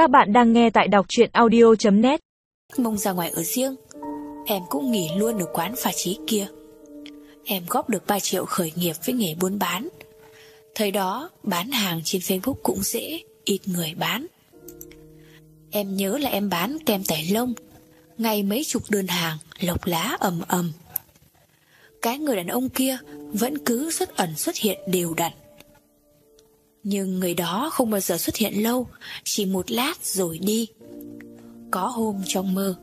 Các bạn đang nghe tại đọc chuyện audio.net Mông ra ngoài ở riêng, Em cũng nghỉ luôn ở quán phà trí kia. Em góp được 3 triệu khởi nghiệp với nghề buôn bán. Thời đó, bán hàng trên Facebook cũng dễ, Ít người bán. Em nhớ là em bán kem tẩy lông Ngày mấy chục đơn hàng, Lộc lá ầm ầm. Cái người đàn ông kia Vẫn cứ xuất ẩn xuất hiện đều đặn. Nhưng người đó không bao giờ xuất hiện lâu, Chỉ một lát rồi đi. Có hôm trong mơ,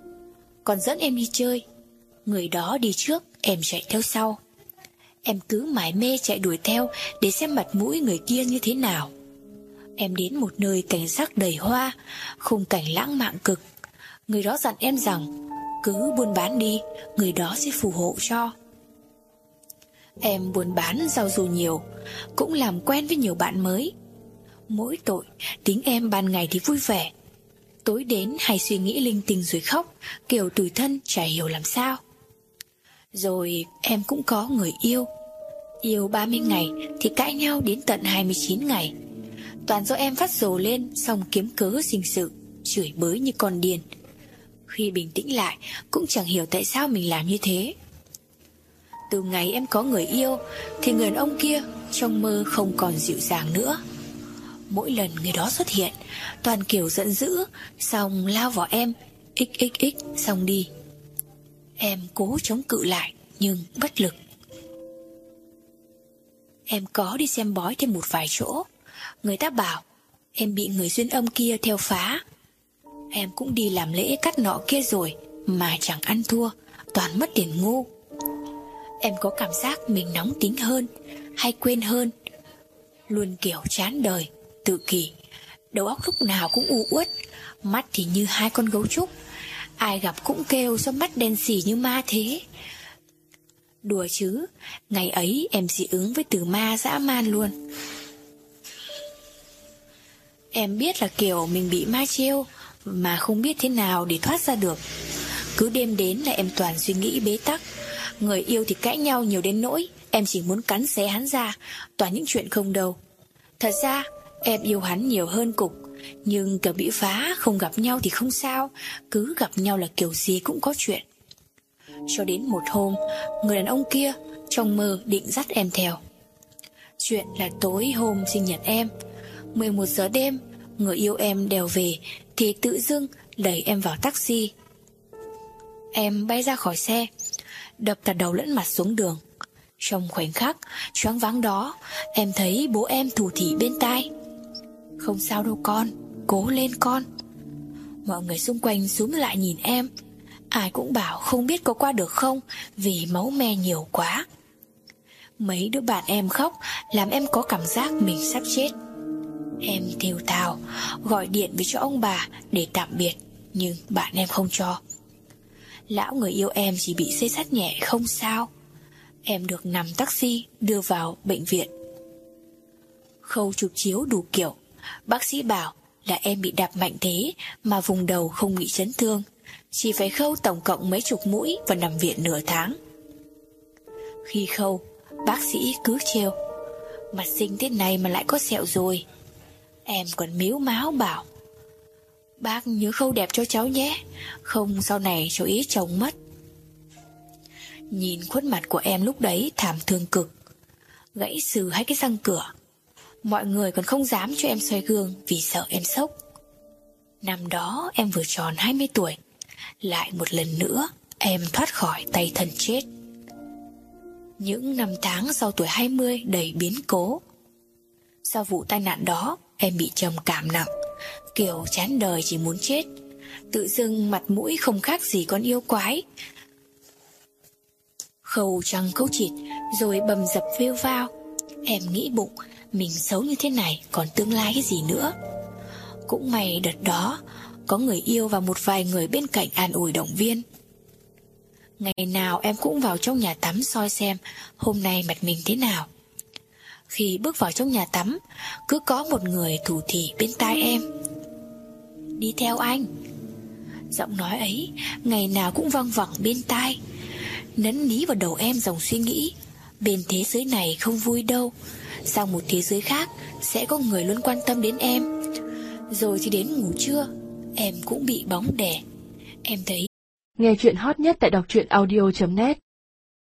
Còn dẫn em đi chơi. Người đó đi trước, Em chạy theo sau. Em cứ mải mê chạy đuổi theo Để xem mặt mũi người kia như thế nào. Em đến một nơi cảnh sắc đầy hoa, Khung cảnh lãng mạn cực. Người đó dặn em rằng, Cứ buôn bán đi, Người đó sẽ phù hộ cho. Em buôn bán rau dù nhiều, Cũng làm quen với nhiều bạn mới. Mỗi tội, Tính em ban ngày thì vui vẻ. Tối đến hay suy nghĩ linh tinh rồi khóc, Kiểu tủi thân, chả hiểu làm sao. Rồi em cũng có người yêu. Yêu 30 ngày Thì cãi nhau đến tận 29 ngày. Toàn do em phát rồ lên, Xong kiếm cớ sinh sự, Chửi bới như con điên. Khi bình tĩnh lại, Cũng chẳng hiểu tại sao mình làm như thế. Từ ngày em có người yêu, Thì người đàn ông kia Trong mơ không còn dịu dàng nữa. Mỗi lần người đó xuất hiện, Toàn kiểu giận dữ, Xong lao vào em, xxx, xong đi. Em cố chống cự lại, Nhưng bất lực. Em có đi xem bói thêm một vài chỗ. Người ta bảo, Em bị người duyên âm kia theo phá. Em cũng đi làm lễ cắt nọ kia rồi, Mà chẳng ăn thua, Toàn mất tiền ngu. Em có cảm giác mình nóng tính hơn Hay quên hơn? Luôn kiểu chán đời, Tự kỷ. Đầu óc lúc nào cũng u uất, Mắt thì như hai con gấu trúc. Ai gặp cũng kêu sao mắt đen xỉ như ma thế. Đùa chứ, Ngày ấy em dị ứng với từ ma dã man luôn. Em biết là kiểu mình bị ma trêu, Mà không biết thế nào để thoát ra được. Cứ đêm đến là em toàn suy nghĩ bế tắc. Người yêu thì cãi nhau nhiều đến nỗi Em chỉ muốn cắn xé hắn ra, Toàn những chuyện không đâu. Thật ra, em yêu hắn nhiều hơn cục, Nhưng kiểu bị phá, Không gặp nhau thì không sao, Cứ gặp nhau là kiểu gì cũng có chuyện. Cho đến một hôm, Người đàn ông kia Trong mơ định dắt em theo. Chuyện là tối hôm sinh nhật em 11 giờ đêm, Người yêu em đèo về Thì tự dưng đẩy em vào taxi. Em bay ra khỏi xe Đập cả đầu lẫn mặt xuống đường. Trong khoảnh khắc, choáng váng đó, Em thấy bố em thủ thỉ bên tai. Không sao đâu con, Cố lên con. Mọi người xung quanh xuống lại nhìn em. Ai cũng bảo không biết có qua được không, Vì máu me nhiều quá. Mấy đứa bạn em khóc, Làm em có cảm giác mình sắp chết. Em thều thào Gọi điện với cho ông bà Để tạm biệt, Nhưng bạn em không cho. Lão người yêu em chỉ bị xây sát nhẹ không sao. Em được nằm taxi Đưa vào bệnh viện. Khâu chụp chiếu đủ kiểu. Bác sĩ bảo là em bị đạp mạnh thế Mà vùng đầu không bị chấn thương. Chỉ phải khâu tổng cộng mấy chục mũi Và nằm viện nửa tháng. Khi khâu, Bác sĩ cứ trêu. Mặt sinh thế này mà lại có sẹo rồi. Em còn miếu máu bảo. Bác nhớ khâu đẹp cho cháu nhé. Không, sau này cháu ý chồng mất. Nhìn khuôn mặt của em lúc đấy thảm thương cực. Gãy sừ hai cái răng cửa. Mọi người còn không dám cho em xoay gương Vì sợ em sốc. Năm đó em vừa tròn 20 tuổi. Lại một lần nữa, Em thoát khỏi tay thần chết. Những năm tháng sau tuổi 20 đầy biến cố. Sau vụ tai nạn đó, Em bị trầm cảm nặng. Kiểu chán đời chỉ muốn chết. Tự dưng mặt mũi không khác gì con yêu quái. Khâu trăng câu chịt Rồi bầm dập vêu vao. Em nghĩ bụng, Mình xấu như thế này Còn tương lai cái gì nữa? Cũng may đợt đó, Có người yêu và một vài người bên cạnh an ủi động viên. Ngày nào em cũng vào trong nhà tắm soi xem Hôm nay mặt mình thế nào. Khi bước vào trong nhà tắm, Cứ có một người thủ thỉ bên tai em. Đi theo anh. Giọng nói ấy, Ngày nào cũng văng vẳng bên tai. Nấn ní vào đầu em dòng suy nghĩ, Bên thế giới này không vui đâu. Sang một thế giới khác, Sẽ có người luôn quan tâm đến em. Rồi thì đến ngủ trưa, Em cũng bị bóng đè. Em thấy Nghe chuyện hot nhất tại đọc truyện audio.net